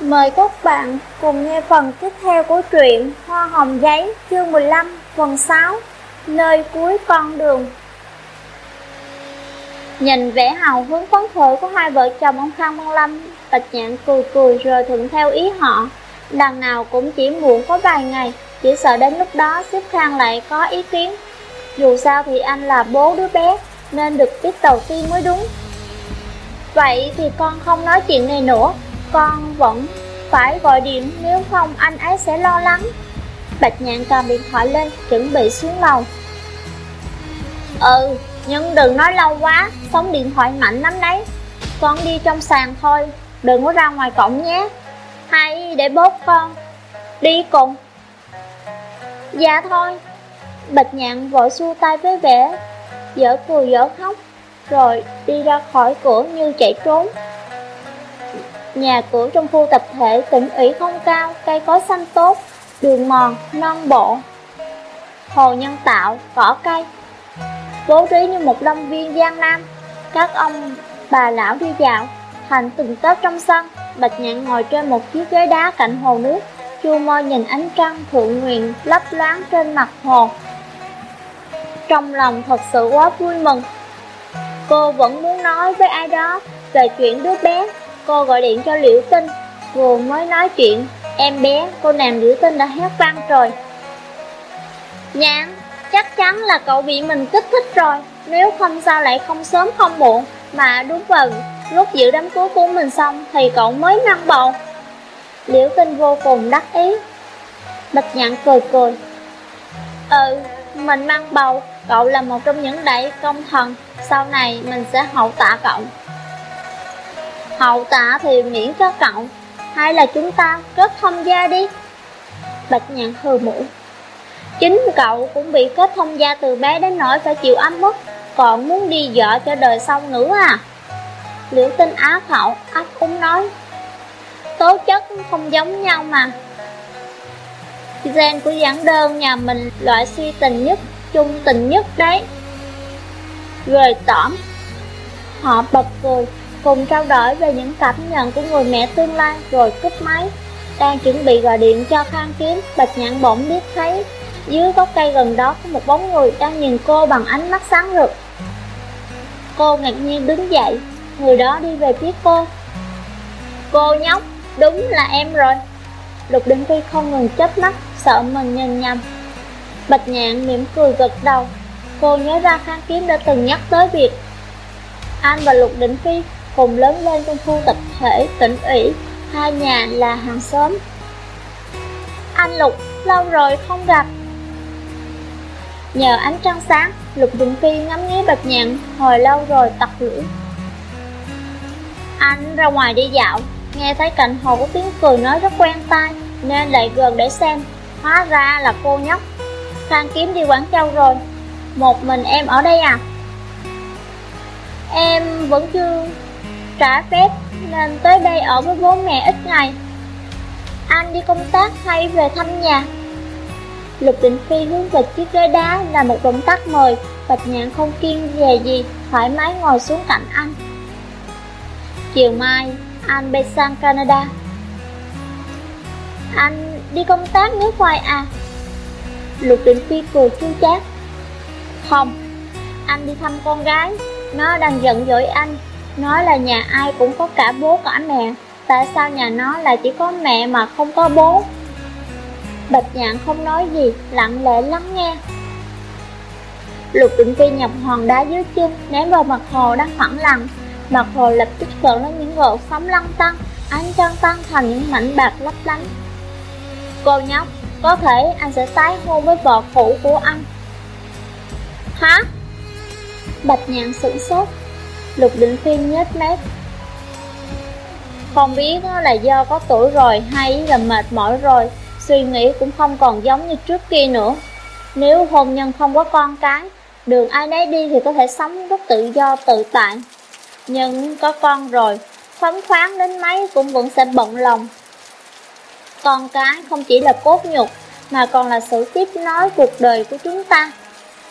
Mời các bạn cùng nghe phần tiếp theo của truyện Hoa Hồng Giấy, chương 15 phần 6 Nơi cuối con đường. Nhìn vẻ hào hứng phấn khởi của hai vợ chồng ông Khang Văn Lâm, Bạch Nhạn cười cười rồi thuận theo ý họ. Đằng nào cũng chỉ muộn có vài ngày, Chỉ sợ đến lúc đó xếp Khang lại có ý kiến. Dù sao thì anh là bố đứa bé, Nên được biết đầu tiên mới đúng. Vậy thì con không nói chuyện này nữa. Con vẫn phải gọi điện nếu không anh ấy sẽ lo lắng. Bạch nhạn cầm điện thoại lên, chuẩn bị xuống lầu. Ừ nhưng đừng nói lâu quá, Sóng điện thoại mạnh lắm đấy. Con đi trong sàn thôi, Đừng có ra ngoài cổng nhé. Hay để bốt con, Đi cùng. Dạ thôi. Bạch nhạn vội xua tay với vẻ, Dở cười dở khóc, Rồi đi ra khỏi cửa như chạy trốn. Nhà cửa trong khu tập thể tỉnh ủy không cao Cây cối xanh tốt Đường mòn, non bộ Hồ nhân tạo, cỏ cây. Bố trí như một lâm viên giang nam. Các ông bà lão đi dạo Thành từng tớp trong sân. Bạch nhạn ngồi trên một chiếc ghế đá cạnh hồ nước. Chu môi nhìn ánh trăng thượng nguyện lấp loáng trên mặt hồ. Trong lòng thật sự quá vui mừng. Cô vẫn muốn nói với ai đó về chuyện đứa bé. Cô gọi điện cho Liễu Tinh. Vừa mới nói chuyện. Em bé, cô nàng Liễu Tinh đã hét vang rồi. Nhãn, chắc chắn là cậu bị mình kích thích rồi. Nếu không sao lại không sớm không muộn. Mà đúng vào lúc dự đám cưới của mình xong Thì cậu mới mang bầu. Liễu Tinh vô cùng đắc ý. Bạch nhạn cười cười. Ừ, mình mang bầu. Cậu là một trong những đại công thần. Sau này mình sẽ hậu tạ cậu. Hậu tạ thì miễn cho cậu Hay là chúng ta kết thông gia đi? Bạch nhạn hừ mũi Chính cậu cũng bị kết thông gia từ bé đến nỗi phải chịu ấm mức Còn muốn đi vợ cho đời sau nữa à? Liễu tinh á khẩu áp úng nói. Tố chất không giống nhau mà. Gen của giảng đơn nhà mình loại suy tình nhất, chung tình nhất đấy. Rồi tỏm Họ bật cười cùng trao đổi về những cảm nhận của người mẹ tương lai rồi cúp máy. Đang chuẩn bị gọi điện cho Khang Kiếm, Bạch Nhạn bỗng biết thấy dưới gốc cây gần đó có một bóng người đang nhìn cô bằng ánh mắt sáng rực. Cô ngạc nhiên đứng dậy, người đó đi về phía cô. Cô nhóc, đúng là em rồi. Lục Định Phi không ngừng chớp mắt, sợ mình nhìn nhầm. Bạch Nhạn mỉm cười gật đầu. Cô nhớ ra Khang Kiếm đã từng nhắc tới việc anh và Lục Định Phi cùng lớn lên trong khu tập thể tỉnh ủy, hai nhà là hàng xóm. Anh Lục, lâu rồi không gặp. Nhờ ánh trăng sáng, Lục Đình Phi ngắm nghía bạch nhạn, hồi lâu rồi tặc lưỡi. Anh ra ngoài đi dạo, nghe thấy cạnh hồ có tiếng cười nói rất quen tai, nên lại gần để xem. Hóa ra là cô nhóc. Khang kiếm đi Quảng Châu rồi, một mình em ở đây à? Em vẫn chưa trả phép nên tới đây ở với bố mẹ ít ngày. Anh đi công tác hay về thăm nhà? Lục Định Phi hướng về chiếc ghế đá là một động tác mời, Bạch Nhạn không kiên về gì, thoải mái ngồi xuống cạnh anh. Chiều mai, anh bay sang Canada. Anh đi công tác nước ngoài à? Lục Định Phi cười chua chát. Không, anh đi thăm con gái, nó đang giận dỗi anh Nói là nhà ai cũng có cả bố cả mẹ. Tại sao nhà nó lại chỉ có mẹ mà không có bố? Bạch nhạn không nói gì, Lặng lẽ lắng nghe. Lục định phi nhập hòn đá dưới chân, Ném vào mặt hồ đang phẳng lặng. Mặt hồ lập tức gợn lên những gợn sóng lăn tăng Ánh trăng tăng thành những mảnh bạc lấp lánh. Cô nhóc, Có thể anh sẽ tái hôn với vợ cũ của anh. Hả? Bạch nhạn sửng sốt. Lục định phi nhếch mép. Không biết là do có tuổi rồi hay là mệt mỏi rồi, Suy nghĩ cũng không còn giống như trước kia nữa. Nếu hôn nhân không có con cái, Đường ai nấy đi thì có thể sống rất tự do, tự tại. Nhưng có con rồi, Phóng khoáng đến mấy cũng vẫn sẽ bận lòng. Con cái không chỉ là cốt nhục, Mà còn là sự tiếp nối cuộc đời của chúng ta.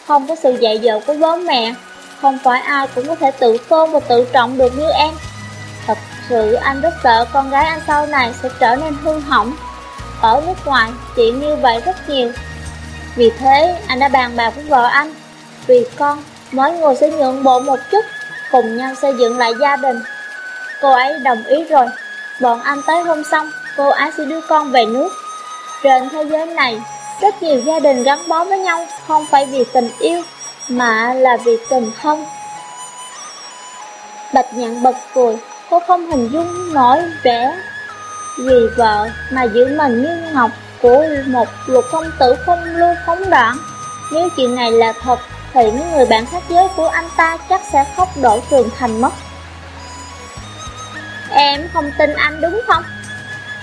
Không có sự dạy dỗ của bố mẹ không phải ai cũng có thể tự tôn và tự trọng được như em. Thật sự anh rất sợ con gái anh sau này sẽ trở nên hư hỏng. Ở nước ngoài, chuyện như vậy rất nhiều. Vì thế, anh đã bàn bạc với vợ anh. Vì con, mỗi người sẽ nhượng bộ một chút Cùng nhau xây dựng lại gia đình. Cô ấy đồng ý rồi. Bọn anh tới hôm xong, cô ấy sẽ đưa con về nước. Trên thế giới này, rất nhiều gia đình gắn bó với nhau Không phải vì tình yêu, mà là vì tình thân Bạch nhạn bật cười, Cô không hình dung nổi vẻ Vì vợ mà giữ mình như ngọc Của một lục công tử không lưu phóng đoạn Nếu chuyện này là thật, Thì những người bạn khác giới của anh ta Chắc sẽ khóc đổ trường thành mất. Em không tin anh đúng không?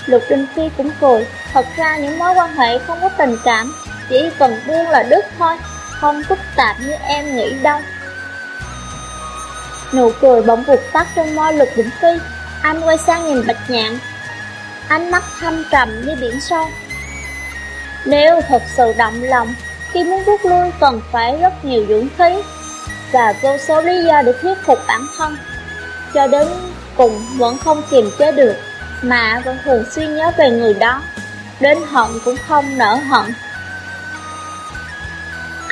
Lục Đinh Phi cũng cười, Thật ra những mối quan hệ không có tình cảm, Chỉ cần buông là đứt thôi. Không phức tạp như em nghĩ đâu. Nụ cười bỗng vụt tắt trên môi lực đỉnh phi. Anh quay sang nhìn bạch nhạn Ánh mắt thâm trầm như biển sâu. Nếu thật sự động lòng, Khi muốn rút lui cần phải rất nhiều dũng khí Và vô số lý do để thuyết phục bản thân. Cho đến cùng vẫn không kiềm chế được, Mà vẫn thường suy nhớ về người đó. Đến hận cũng không nở hận.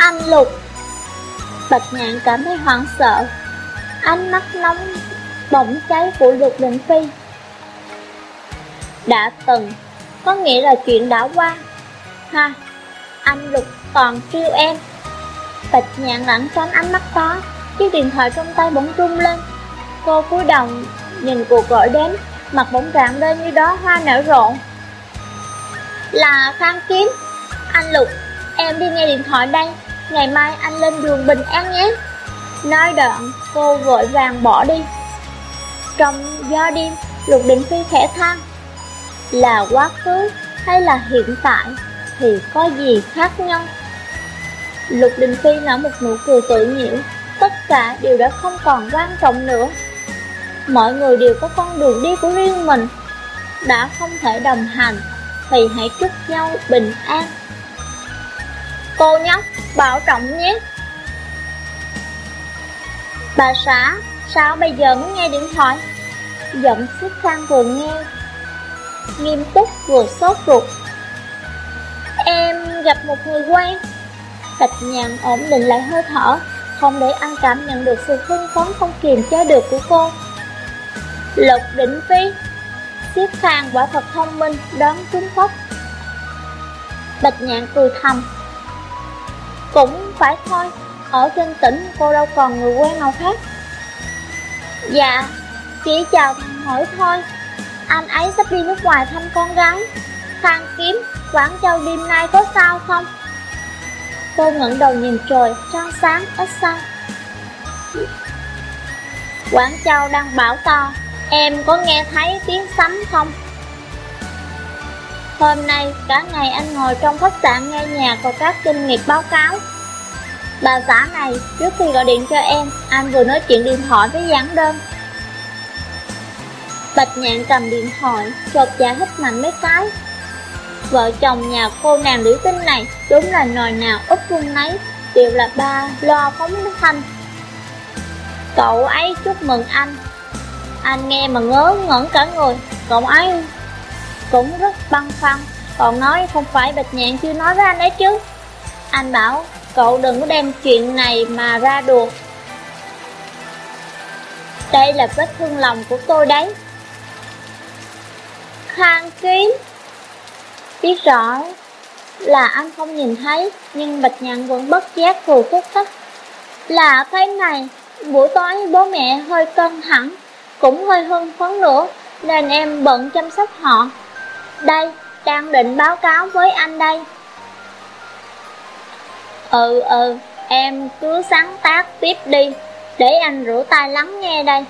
Anh Lục. Bạch nhạn cảm thấy hoảng sợ. Ánh mắt nóng bỗng cháy của lục định phi. Đã từng, Có nghĩa là chuyện đã qua. Ha, Anh lục còn kêu em. Bạch nhạn lặng tránh ánh mắt đó, Chiếc điện thoại trong tay bỗng rung lên. Cô cúi đầu nhìn cuộc gọi đến, Mặt bỗng rạng lên như đó hoa nở rộ Là Khang Kiếm. Anh Lục, Em đi nghe điện thoại đây. Ngày mai anh lên đường Bình An nhé Nói đoạn, cô vội vàng bỏ đi. Trong gió đêm, Lục Định Phi khẽ than. Là quá khứ hay là hiện tại thì có gì khác nhau? Lục Đình Phi nở một nụ cười tự nhiễu, tất cả đều đã không còn quan trọng nữa. Mọi người đều có con đường đi của riêng mình, đã không thể đồng hành thì hãy chúc nhau bình an. Cô nhóc, bảo trọng nhé. Bà xã, sao bây giờ mới nghe điện thoại? Giọng sức khang vừa nghe Nghiêm túc vừa sốt ruột. Em gặp một người quen. Bạch nhàn ổn định lại hơi thở Không để anh cảm nhận được sự hưng phấn không kiềm chế được của cô. Lục định phi Siết khang quả thật thông minh Đón trúng phốc Bạch nhạn cười thầm cũng phải thôi, ở trên tỉnh cô đâu còn người quen nào khác. Dạ Chỉ chào thằng hỏi thôi, Anh ấy sắp đi nước ngoài thăm con gái, thang kiếm, Quảng Châu đêm nay có sao không? Cô ngẩng đầu nhìn trời, Trăng sáng ít sao. Quảng Châu đang bảo to, Em có nghe thấy tiếng sấm không? Hôm nay cả ngày anh ngồi trong khách sạn nghe nhạc và các kinh nghiệp báo cáo Bà xã này, trước khi gọi điện cho em, anh vừa nói chuyện điện thoại với giảng đơn. Bạch nhạn cầm điện thoại, chột dạ hít mạnh mấy cái. Vợ chồng nhà cô nàng nữ tinh này đúng là nồi nào úp vung nấy, đều là ba lo phóng thanh. Cậu ấy chúc mừng anh. Anh nghe mà ngớ ngẩn cả người, cậu ấy cũng rất băng khoăn, còn nói không phải Bạch Nhạn chưa nói với anh ấy chứ. Anh bảo Cậu đừng có đem chuyện này mà ra đùa. Đây là vết thương lòng của tôi đấy. Khang kiếm Biết rõ là anh không nhìn thấy Nhưng Bạch Nhạn vẫn bất giác cười khúc khích Là cái này Buổi tối bố mẹ hơi cân thẳng Cũng hơi hưng phấn nữa Nên em bận chăm sóc họ. Đây, đang định báo cáo với anh đây Ừ ừ, em cứ sáng tác tiếp đi, để anh rửa tay lắng nghe đây.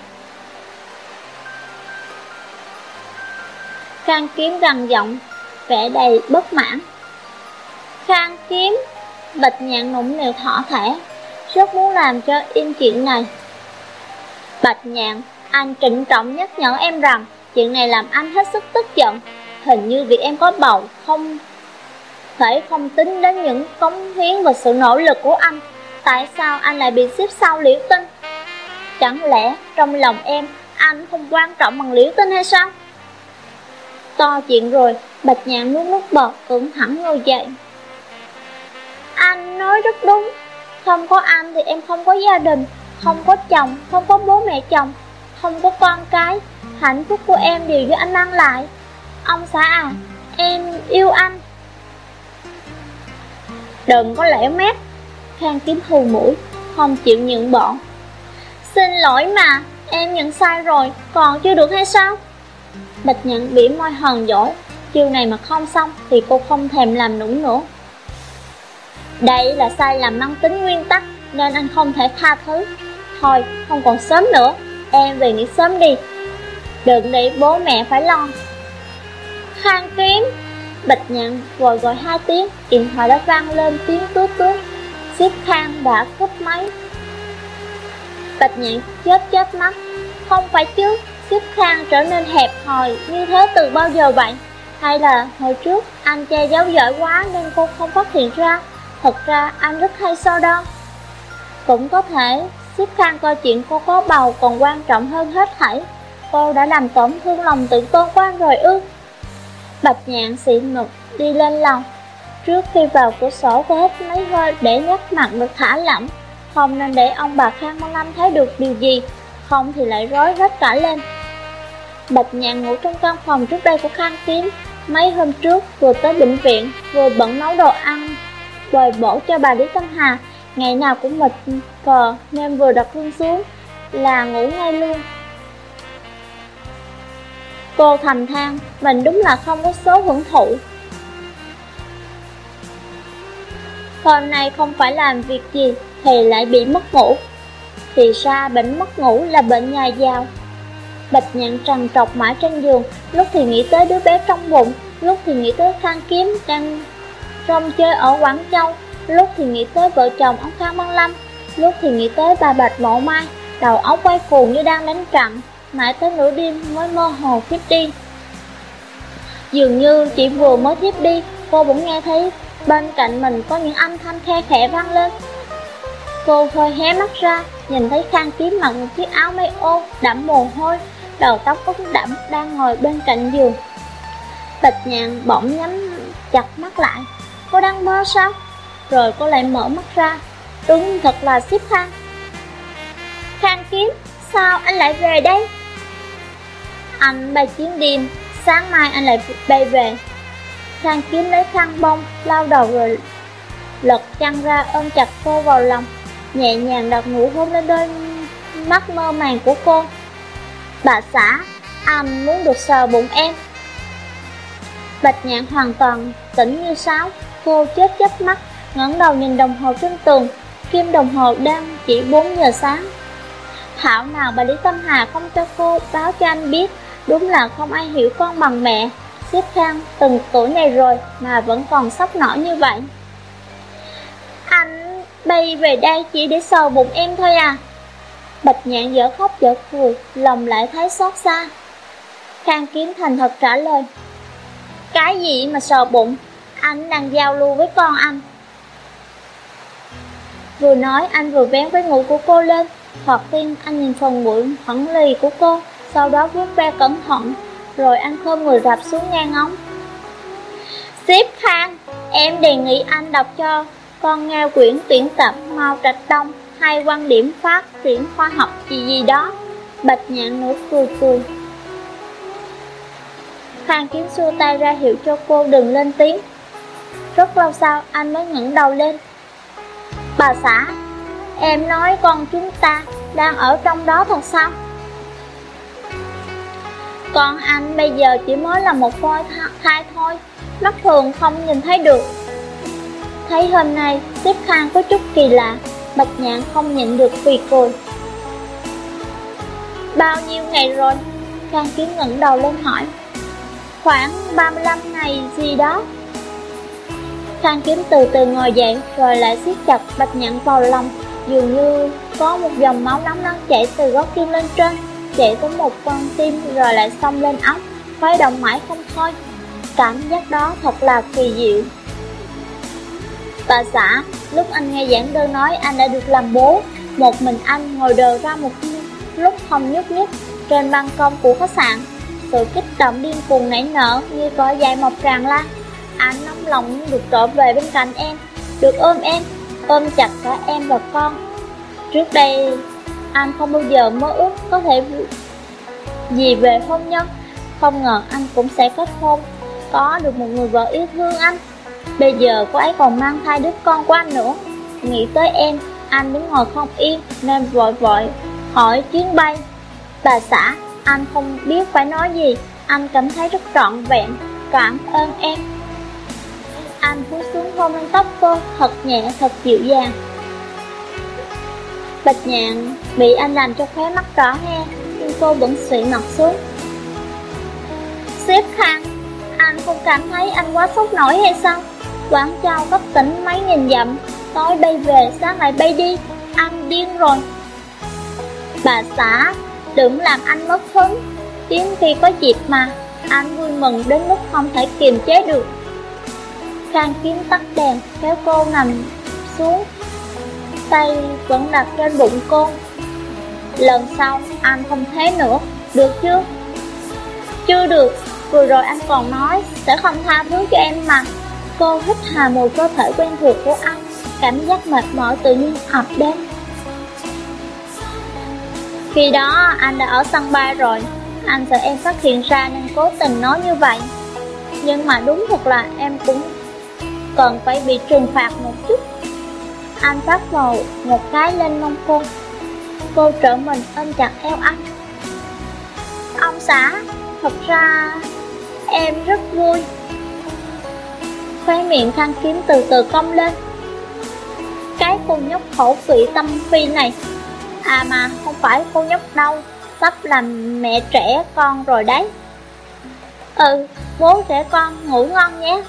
Khang kiếm gần giọng, vẻ đầy bất mãn. Khang kiếm, bạch nhạn nũng nịu thỏ thẻ, rất muốn làm cho im chuyện này. Bạch nhạn, anh trịnh trọng nhắc nhở em rằng chuyện này làm anh hết sức tức giận. Hình như vì em có bầu không thể không tính đến những cống hiến và sự nỗ lực của anh Tại sao anh lại bị xếp sau liễu tinh Chẳng lẽ trong lòng em anh không quan trọng bằng liễu tinh hay sao? To chuyện rồi, Bạch Nhạn nuốt nước bọt, ưỡn thẳng ngồi dậy. Anh nói rất đúng, không có anh thì em không có gia đình, không có chồng, không có bố mẹ chồng, không có con cái. Hạnh phúc của em đều do anh mang lại. Ông xã à, em yêu anh. Đừng có lẻo mép, Khang kiếm hù mũi, không chịu nhượng bọn. Xin lỗi mà, em nhận sai rồi, còn chưa được hay sao? Bạch nhận bỉ môi hờn dỗi, chiều này mà không xong thì cô không thèm làm nũng nữa. Đây là sai lầm mang tính nguyên tắc nên anh không thể tha thứ. Thôi, không còn sớm nữa, em về nghỉ sớm đi. Đừng để bố mẹ phải lo. Khang kiếm, Bạch Nhạn vội gọi hai tiếng, điện thoại đã vang lên tiếng tút tút. Xếp khang đã cúp máy. Bạch nhạn chết chết mắt, không phải chứ, xếp khang trở nên hẹp hòi như thế từ bao giờ vậy? Hay là hồi trước anh che giấu giỏi quá nên cô không phát hiện ra Thật ra anh rất hay so đo Cũng có thể Xếp khang coi chuyện cô có bầu còn quan trọng hơn hết thảy Cô đã làm tổn thương lòng tự tôn của anh rồi ư Bạch nhạn xị mực đi lên lầu. Trước khi vào cửa sổ cô hít mấy hơi để nhắc mặt được thả lỏng. Không nên để ông bà Khang Mông Lâm thấy được điều gì, Không thì lại rối hết cả lên. Bạch nhạn ngủ trong căn phòng trước đây của Khang Kiếm, Mấy hôm trước vừa tới bệnh viện, Vừa bận nấu đồ ăn, Bồi bổ cho bà Lý Tâm Hà. Ngày nào cũng mệt cờ, Nên vừa đặt hương xuống, Là ngủ ngay luôn. Cô thầm than Mình đúng là không có số hưởng thụ. Hôm nay không phải làm việc gì Thì lại bị mất ngủ. Thì ra bệnh mất ngủ là bệnh nhà giàu. Bạch nhạn trằn trọc mãi trên giường, Lúc thì nghĩ tới đứa bé trong bụng, Lúc thì nghĩ tới khang kiếm đang rong chơi ở Quảng Châu, Lúc thì nghĩ tới vợ chồng ông Khang Văn Lâm, Lúc thì nghĩ tới bà Bạch Mộ Mai, Đầu óc quay cuồng như đang đánh trận. Mãi tới nửa đêm mới mơ hồ thiếp đi Dường như chỉ vừa mới thiếp đi Cô bỗng nghe thấy bên cạnh mình có những âm thanh khe khẽ vang lên Cô hơi hé mắt ra Nhìn thấy Khang Kiếm mặc một chiếc áo mây ô đẫm mồ hôi đầu tóc ướt đẫm đang ngồi bên cạnh giường. Bạch nhạn bỗng nhắm chặt mắt lại, cô đang mơ sao? Rồi cô lại mở mắt ra, đúng thật là xếp Khang. Khang kiếm, sao anh lại về đây? Anh bay chuyến đêm, sáng mai anh lại bay về. Khang kiếm lấy khăn bông, lau đầu rồi lật chăn ra ôm chặt cô vào lòng, nhẹ nhàng đặt ngủ hôn lên đôi mắt mơ màng của cô. Bà xã, anh muốn được sờ bụng em. Bạch nhạn hoàn toàn tỉnh như sáo. Cô chết chớp mắt ngẩng đầu nhìn đồng hồ trên tường. Kim đồng hồ đang chỉ 4 giờ sáng. Thảo nào bà Lý Tâm Hà không cho cô báo cho anh biết? Đúng là không ai hiểu con bằng mẹ Xếp khang từng tuổi này rồi mà vẫn còn sốc nổi như vậy Anh bay về đây chỉ để sờ bụng em thôi à Bạch nhạn dở khóc dở cười, lòng lại thấy xót xa. Khang kiếm thành thật trả lời. Cái gì mà sờ bụng, anh đang giao lưu với con anh. Vừa nói anh vừa vén với ngủ của cô lên, hoặc tiên anh nhìn phần mũi phẳng lì của cô, sau đó vuốt ve cẩn thận, rồi anh khom người rạp xuống ngang ngóng. Xếp Khang, em đề nghị anh đọc cho con nghe quyển tuyển tập Mao Trạch Đông hay quan điểm phát triển khoa học gì gì đó. Bạch nhạn nửa cười cười. Khang kiếm xua tay ra hiệu cho cô đừng lên tiếng. Rất lâu sau anh mới ngẩng đầu lên. Bà xã, em nói con chúng ta đang ở trong đó thật sao? Con anh bây giờ chỉ mới là một phôi thai thôi, mắt thường không nhìn thấy được. Thấy hôm nay, tiếp khang có chút kỳ lạ, Bạch nhạn không nhịn được vì cười Bao nhiêu ngày rồi? Khang kiếm ngẩng đầu lên hỏi Khoảng 35 ngày gì đó Khang kiếm từ từ ngồi dậy Rồi lại siết chặt bạch nhạn vào lòng Dường như có một dòng máu nóng đang chảy từ gót chân lên trên Chạy có một con tim rồi lại xông lên óc Khuấy động mãi không thôi. Cảm giác đó thật là kỳ diệu. Bà xã, lúc anh nghe giảng đơn nói anh đã được làm bố. Một mình anh ngồi đờ ra một lúc không nhúc nhích trên ban công của khách sạn. Sự kích động điên cuồng nảy nở như có dài mọc tràn lan. Anh nóng lòng được trở về bên cạnh em Được ôm em, ôm chặt cả em và con. Trước đây anh không bao giờ mơ ước có thể gì về hôn nhân. Không ngờ anh cũng sẽ kết hôn. Có được một người vợ yêu thương anh. Bây giờ cô ấy còn mang thai đứa con của anh nữa. Nghĩ tới em, anh đứng ngồi không yên Nên vội vội hỏi chuyến bay. Bà xã, anh không biết phải nói gì. Anh cảm thấy rất trọn vẹn. Cảm ơn em. Anh cúi xuống hôn lên tóc cô Thật nhẹ, thật dịu dàng. Bạch nhạn bị anh làm cho khóe mắt đỏ he Nhưng cô vẫn xị mặt xuống. Xếp khăn Anh không cảm thấy anh quá sốc nổi hay sao? Quảng Châu cấp tỉnh mấy nghìn dặm, Tối bay về, sáng lại bay đi, Anh điên rồi. Bà xã, Đừng làm anh mất hứng. Đến khi có dịp mà, Anh vui mừng đến mức không thể kiềm chế được. Khang kiếm tắt đèn, Kéo cô nằm xuống. Tay vẫn đặt trên bụng cô. Lần sau, anh không thế nữa. Được chưa? Chưa được. Vừa rồi anh còn nói, Sẽ không tha thứ cho em mà. Cô hít hà mùi cơ thể quen thuộc của anh. Cảm giác mệt mỏi tự nhiên ập đến. Khi đó, anh đã ở sân bay rồi. Anh sợ em phát hiện ra nên cố tình nói như vậy. Nhưng mà đúng thật là em cũng cần phải bị trừng phạt một chút. Anh phát vào một cái lên mông cô. Cô trở mình ôm chặt eo anh. Ông xã, thật ra em rất vui. Khóe miệng khăn kiếm từ từ cong lên. Cái cô nhóc khổ vị tâm phi này. À mà không phải cô nhóc đâu Sắp làm mẹ trẻ con rồi đấy. Ừ, bố trẻ con ngủ ngon nhé.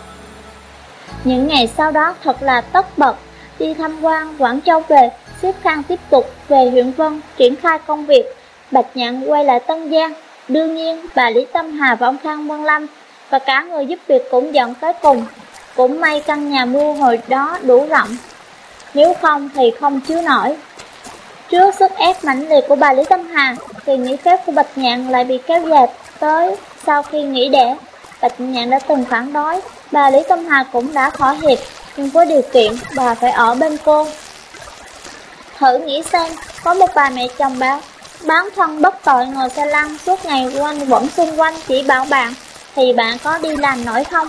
Những ngày sau đó thật là tất bật Đi tham quan Quảng Châu về. Xếp Khang tiếp tục về huyện Vân, triển khai công việc. Bạch Nhạn quay lại Tân Giang. Đương nhiên, bà Lý Tâm Hà và ông Khang Văn Lâm Và cả người giúp việc cũng dẫn tới cùng. Cũng may căn nhà mua hồi đó đủ rộng. Nếu không thì không chứa nổi. Trước sức ép mãnh liệt của bà Lý Tâm Hà, Thì nghỉ phép của Bạch Nhạn lại bị kéo dài tới Sau khi nghỉ đẻ. Bạch Nhạn đã từng phản đối. Bà Lý Tâm Hà cũng đã thỏa hiệp, Nhưng với điều kiện bà phải ở bên cô. Thử nghĩ xem Có một bà mẹ chồng báo Bán thân bất tội ngồi xe lăn Suốt ngày quanh vẫn xung quanh chỉ bảo bạn Thì bạn có đi làm nổi không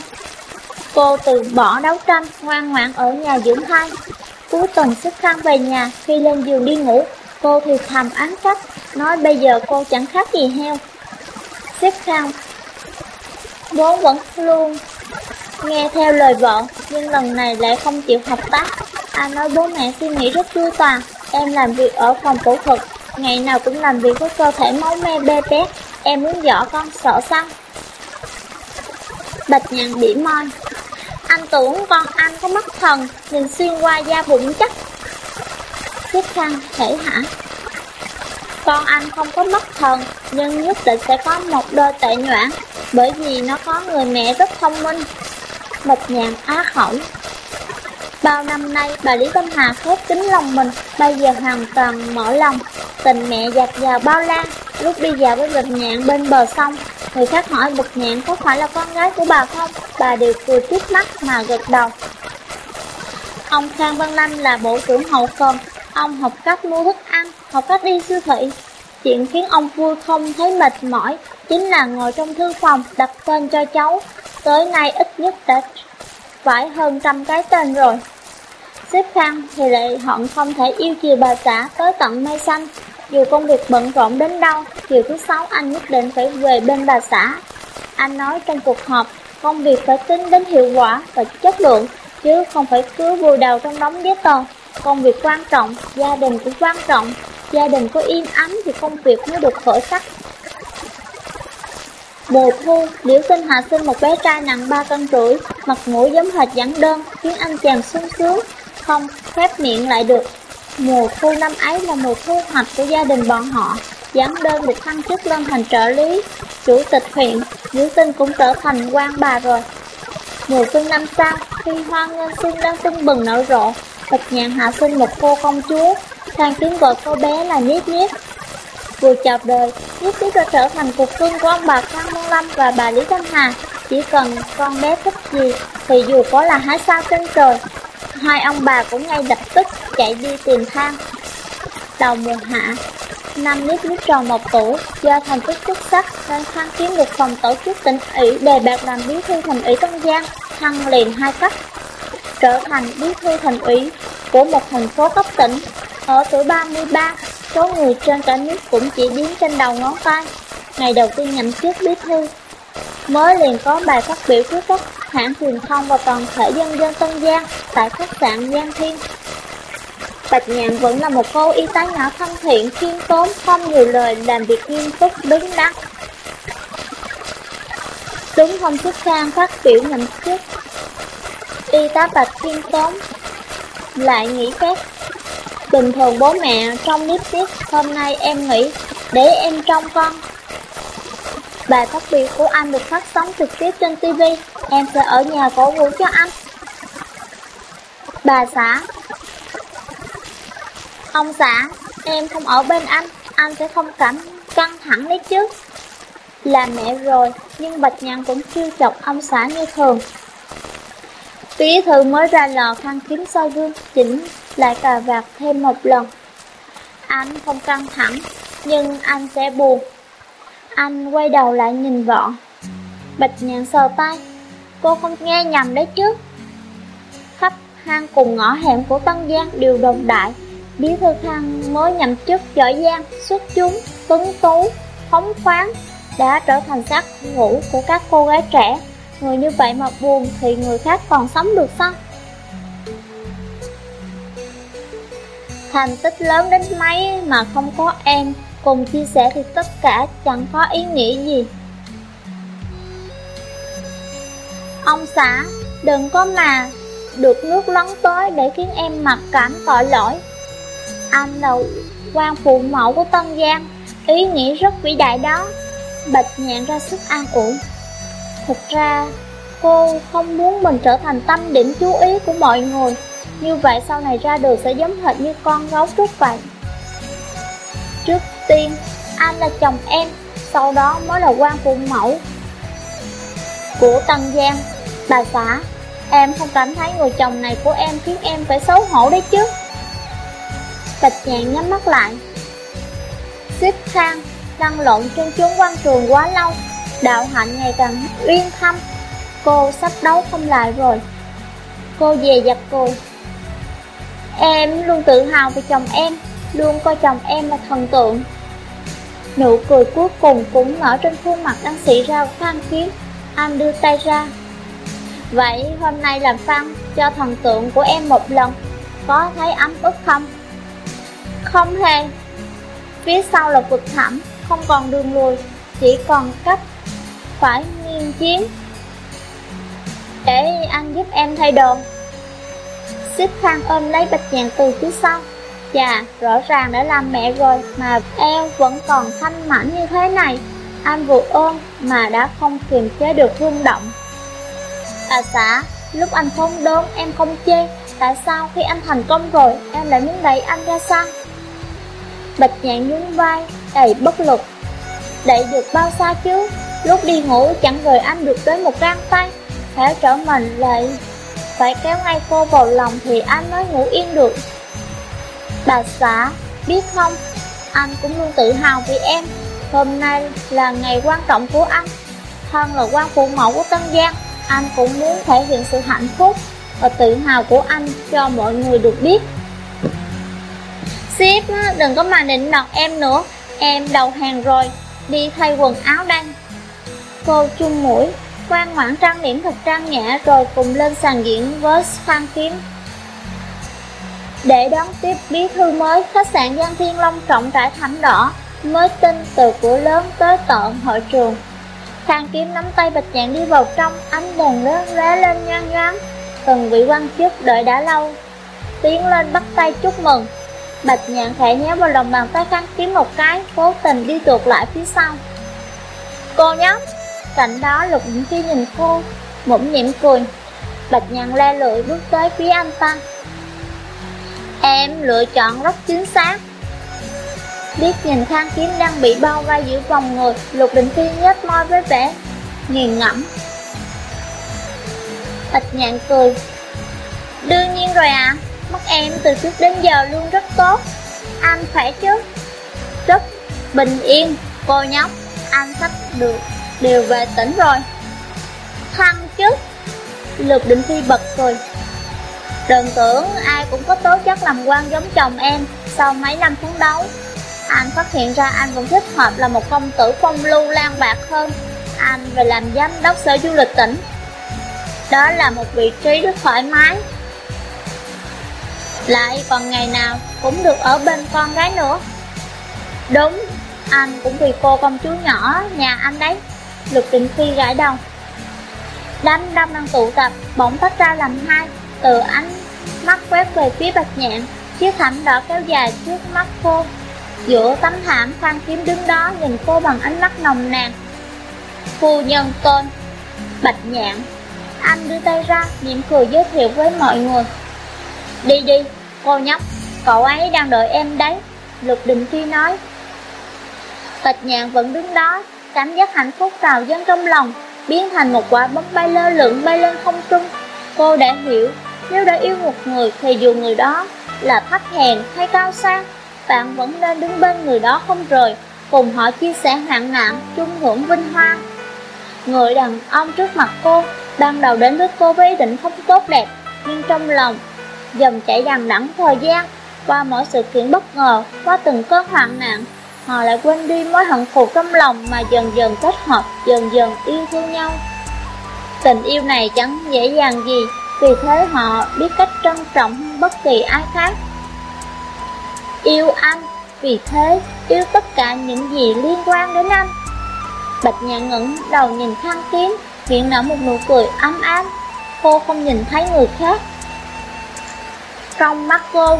Cô từ bỏ đấu tranh, ngoan ngoãn ở nhà dưỡng thai. Cuối tuần xuất khăn về nhà, khi lên giường đi ngủ, cô thì thầm án trách, nói bây giờ cô chẳng khác gì heo. Xếp khăn Vốn vẫn luôn nghe theo lời vợ, nhưng lần này lại không chịu hợp tác. Anh nói bố mẹ suy nghĩ rất chu toàn, em làm việc ở phòng phẫu thuật, ngày nào cũng làm việc với cơ thể máu me bê bét, em muốn dọ con sợ sao? Bạch nhàn bỉ môi, anh tưởng con anh có mắt thần Nhìn xuyên qua da bụng chắc. Tiếp khăn thể hả? Con anh không có mắt thần Nhưng nhất định sẽ có một đôi tệ nhãn Bởi vì nó có người mẹ rất thông minh. Bạch nhàn á khẩu. Bao năm nay bà Lý Tâm Hà khép kín lòng mình Bây giờ hoàn toàn mở lòng. Tình mẹ dạt vào bao la Lúc đi dạo với bực nhạn bên bờ sông. Người khác hỏi bực nhạn có phải là con gái của bà không? Bà đều cười tiếp mắt mà gật đầu. Ông Khang Văn Lâm là bộ trưởng hậu cần. Ông học cách mua thức ăn, học cách đi siêu thị. Chuyện khiến ông vui không thấy mệt mỏi Chính là ngồi trong thư phòng đặt tên cho cháu. Tới nay ít nhất đã phải hơn trăm cái tên rồi. Xếp khăn thì lại hận không thể yêu chiều bà xã tới tận mây xanh. Dù công việc bận rộn đến đâu Chiều thứ sáu anh nhất định phải về bên bà xã. Anh nói trong cuộc họp Công việc phải tính đến hiệu quả và chất lượng Chứ không phải cứ vùi đầu trong đống giấy tờ. Công việc quan trọng, gia đình cũng quan trọng. Gia đình có yên ấm thì công việc mới được khởi sắc. Mùa thu, Liễu Sinh hạ sinh một bé trai nặng 3 cân rưỡi, mặt mũi giống hệt giảng đơn, khiến anh chàng sung sướng, không khép miệng lại được. Mùa thu năm ấy là mùa thu hoạch của gia đình bọn họ, giảng đơn được thăng chức lên thành trợ lý, chủ tịch huyện, Liễu Sinh cũng trở thành quan bà rồi. Mùa xuân năm sau, khi hoa ngân xuân đang tưng bừng nở rộ, Bạch nhạn hạ sinh một cô công chúa, sang tiếng gọi cô bé là nhiếp nhiếp vừa chào đời, nhất thiết đã trở thành cuộc cưng của ông bà Phan Môn Lâm và bà Lý Thanh Hà. Chỉ cần con bé thích gì, thì dù có là hái sao trên trời, hai ông bà cũng ngay lập tức chạy đi tìm thang. Đầu mùa hạ, năm nít nước tròn một tuổi, do thành tích xuất sắc nên Thăng kiếm được phòng tổ chức tỉnh ủy đề bạc làm bí thư thành ủy Tân Giang, thăng liền hai cấp, trở thành bí thư thành ủy của một thành phố cấp tỉnh. Ở tuổi 33, số người trên cả nước cũng chỉ đếm trên đầu ngón tay. Ngày đầu tiên nhậm chức bí thư, mới liền có bài phát biểu trước các hãng truyền thông và toàn thể dân dân Tân Giang tại khách sạn Giang Thiên. Bạch Nhạn vẫn là một cô y tá nhỏ thân thiện, khiêm tốn, không nhiều lời, làm việc nghiêm túc, đứng đắn. Đúng hôm trước khang phát biểu nhậm chức, y tá Bạch khiêm tốn lại nghỉ phép. Bình thường bố mẹ trong nếp tiếp hôm nay em nghĩ để em trông con. Bài phát biểu của anh được phát sóng trực tiếp trên TV, em sẽ ở nhà cổ vũ cho anh. Bà xã Ông xã, em không ở bên anh, anh sẽ không cảm căng thẳng đấy chứ. Là mẹ rồi, nhưng Bạch Nhàn cũng chưa chọc ông xã như thường. Bí thư mới ra lò khăn kiếm soi gương, chỉnh lại cà vạt thêm một lần. Anh không căng thẳng, nhưng anh sẽ buồn. Anh quay đầu lại nhìn vợ. Bạch nhàn sờ tay, cô không nghe nhầm đấy chứ. Khắp hang cùng ngõ hẻm của Tân Giang đều đồng đại. Bí thư khăn mới nhậm chức giỏi giang, xuất chúng, tuấn tú, phóng khoáng, đã trở thành sắc ngủ của các cô gái trẻ. Người như vậy mà buồn thì người khác còn sống được sao? Thành tích lớn đến mấy mà không có em cùng chia sẻ thì tất cả chẳng có ý nghĩa gì. Ông xã, đừng có mà được nước lấn tới để khiến em mặc cảm tội lỗi. Anh là quan phụ mẫu của Tân Giang, ý nghĩa rất vĩ đại đó. Bạch nhạn ra sức an ủi. Thực ra, cô không muốn mình trở thành tâm điểm chú ý của mọi người. Như vậy sau này ra đường sẽ giống hệt như con gấu trúc vậy. Trước tiên, anh là chồng em, sau đó mới là quan phụ mẫu của Tân Giang. Bà xã, em không cảm thấy người chồng này của em khiến em phải xấu hổ đấy chứ. Bạch nhạn nhắm mắt lại. Xếp khang, lăn lộn trên chốn quan trường quá lâu, đạo hạnh ngày càng uyên thâm. Cô sắp đấu không lại rồi. Cô về giặt cười. Em luôn tự hào về chồng em, luôn coi chồng em là thần tượng. Nụ cười cuối cùng cũng nở trên khuôn mặt đang xị ra phan kiếm. Anh đưa tay ra. Vậy hôm nay làm phan cho thần tượng của em một lần, có thấy ấm ức không? Không hề. Phía sau là vực thẳm, không còn đường lùi, chỉ còn cách phải nghiêng chiến. Để anh giúp em thay đồ. Xích khăn ôm lấy bạch nhạn từ phía sau. Chà, rõ ràng đã làm mẹ rồi mà eo vẫn còn thanh mảnh như thế này. Anh vừa ôm mà đã không kiềm chế được rung động. À xã, lúc anh không đốn em không chê, tại sao khi anh thành công rồi em lại muốn đẩy anh ra xa? Bạch nhạn nhún vai, đầy bất lực. Đẩy được bao xa chứ, lúc đi ngủ chẳng gửi anh được tới một găng tay. Phải trở mình lại, phải kéo ngay cô vào lòng thì anh mới ngủ yên được. Bà xã, biết không, anh cũng luôn tự hào vì em. Hôm nay là ngày quan trọng của anh. Thân là quan phụ mẫu của Tân Giang, anh cũng muốn thể hiện sự hạnh phúc và tự hào của anh cho mọi người được biết. Sếp đừng có mà định nọt em nữa Em đầu hàng rồi Đi thay quần áo đây Cô chung mũi Quan ngoãn trang điểm thật trang nhã Rồi cùng lên sàn diễn với Phan Kiếm Để đón tiếp bí thư mới Khách sạn Giang Thiên Long trọng trải thảm đỏ Mới tin từ cửa lớn tới tận hội trường. Phan Kiếm nắm tay Bạch Nhạn đi vào trong Ánh đèn lớn lóe lên nhoang nhoáng. Từng vị quan chức đợi đã lâu Tiến lên bắt tay chúc mừng. Bạch nhạn khẽ nhéo vào lòng bàn tay Phan kiếm một cái, cố tình đi tuột lại phía sau. Cô nhóc, cạnh đó lục những khi nhìn cô, mũm nhịm cười. Bạch nhàn le lưỡi bước tới phía anh ta. Em lựa chọn rất chính xác. biết nhìn khang kiếm đang bị bao vây giữa vòng người Lục định phi nhếch môi với vẻ Nghiền ngẫm Bạch nhạn cười Đương nhiên rồi ạ à, Mắt em từ trước đến giờ luôn rất tốt Anh khỏe chứ Rất bình yên Cô nhóc Anh sắp được Đều về tỉnh rồi. Thăng chứ Lục định phi bật cười Đừng tưởng ai cũng có tố chất làm quan giống chồng em Sau mấy năm phấn đấu. Anh phát hiện ra anh vẫn thích hợp là một công tử phong lưu lan bạc hơn. Anh về làm giám đốc sở du lịch tỉnh. Đó là một vị trí rất thoải mái. Lại còn ngày nào cũng được ở bên con gái nữa. Đúng, anh cũng vì cô công chúa nhỏ nhà anh đấy. Lục Đình Phi gãi đầu. Đám đông đang tụ tập bỗng tách ra làm hai Từ ánh mắt quét về phía bạch nhạn. Chiếc thảm đỏ kéo dài trước mắt cô. Giữa tấm thảm Phan Kiếm đứng đó nhìn cô bằng ánh mắt nồng nàn. Phu nhân tôn, Bạch nhạn. Anh đưa tay ra mỉm cười giới thiệu với mọi người. Đi đi cô nhóc Cậu ấy đang đợi em đấy Lục Đình Phi nói. Bạch nhạn vẫn đứng đó Cảm giác hạnh phúc trào dâng trong lòng Biến thành một quả bóng bay lơ lửng bay lên không trung. Cô đã hiểu Nếu đã yêu một người thì dù người đó là thấp hèn hay cao sang Bạn vẫn nên đứng bên người đó không rời Cùng họ chia sẻ hạn nạn, chung hưởng vinh hoa. Người đàn ông trước mặt cô Ban đầu đến với cô với ý định không tốt đẹp Nhưng trong lòng dòng chảy đằng đẵng thời gian Qua mỗi sự kiện bất ngờ Qua từng cơn hoạn nạn Họ lại quên đi mối hận thù trong lòng Mà dần dần kết hợp, Dần dần yêu thương nhau. Tình yêu này chẳng dễ dàng gì, Vì thế họ biết cách trân trọng hơn bất kỳ ai khác. Yêu anh, Vì thế yêu tất cả những gì liên quan đến anh. Bạch nhạn ngẩng đầu nhìn khăn kiếm Miệng nở một nụ cười ấm áp. Cô không nhìn thấy người khác. Trong mắt cô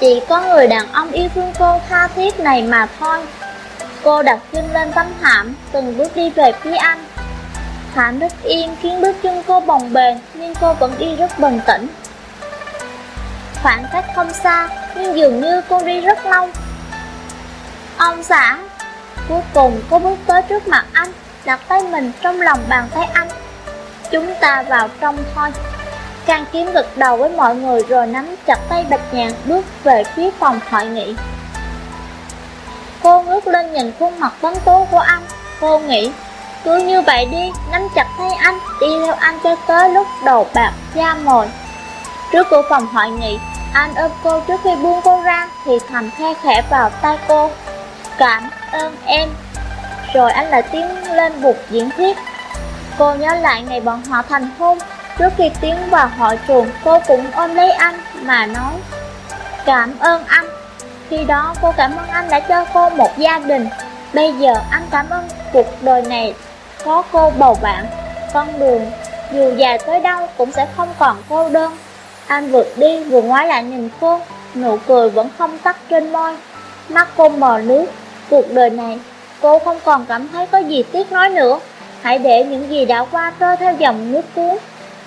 chỉ có người đàn ông yêu thương cô tha thiết này mà thôi. Cô đặt chân lên tấm thảm, Từng bước đi về phía anh. Thảm rất yên, khiến bước chân cô bồng bềnh, Nhưng cô vẫn đi rất bình tĩnh. Khoảng cách không xa, Nhưng dường như cô đi rất lâu. Ông xã, Cuối cùng cô bước tới trước mặt anh, Đặt tay mình trong lòng bàn tay anh. Chúng ta vào trong thôi căng kiếm gật đầu với mọi người rồi nắm chặt tay Bạch Nhạn bước về phía phòng hội nghị. Cô ngước lên nhìn khuôn mặt tuấn tú của anh, cô nghĩ, cứ như vậy đi, nắm chặt tay anh, đi theo anh cho tới lúc đầu bạc da mồi. Trước cửa phòng hội nghị, anh ôm cô trước khi buông cô ra thì thầm khe khẽ vào tay cô. Cảm ơn em. Rồi anh lại tiến lên buộc diễn thuyết. Cô nhớ lại ngày bọn họ thành hôn, Trước khi tiến vào hội trường, cô cũng ôm lấy anh mà nói Cảm ơn anh. Khi đó cô cảm ơn anh đã cho cô một gia đình. Bây giờ anh cảm ơn cuộc đời này có cô bầu bạn. Con đường dù dài tới đâu cũng sẽ không còn cô đơn. Anh vượt đi vừa ngoái lại nhìn cô Nụ cười vẫn không tắt trên môi. Mắt cô mờ nước Cuộc đời này cô không còn cảm thấy có gì tiếc nói nữa. Hãy để những gì đã qua trôi theo dòng nước cuốn.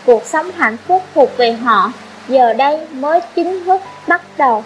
Cuộc sống hạnh phúc thuộc về họ, giờ đây mới chính thức bắt đầu.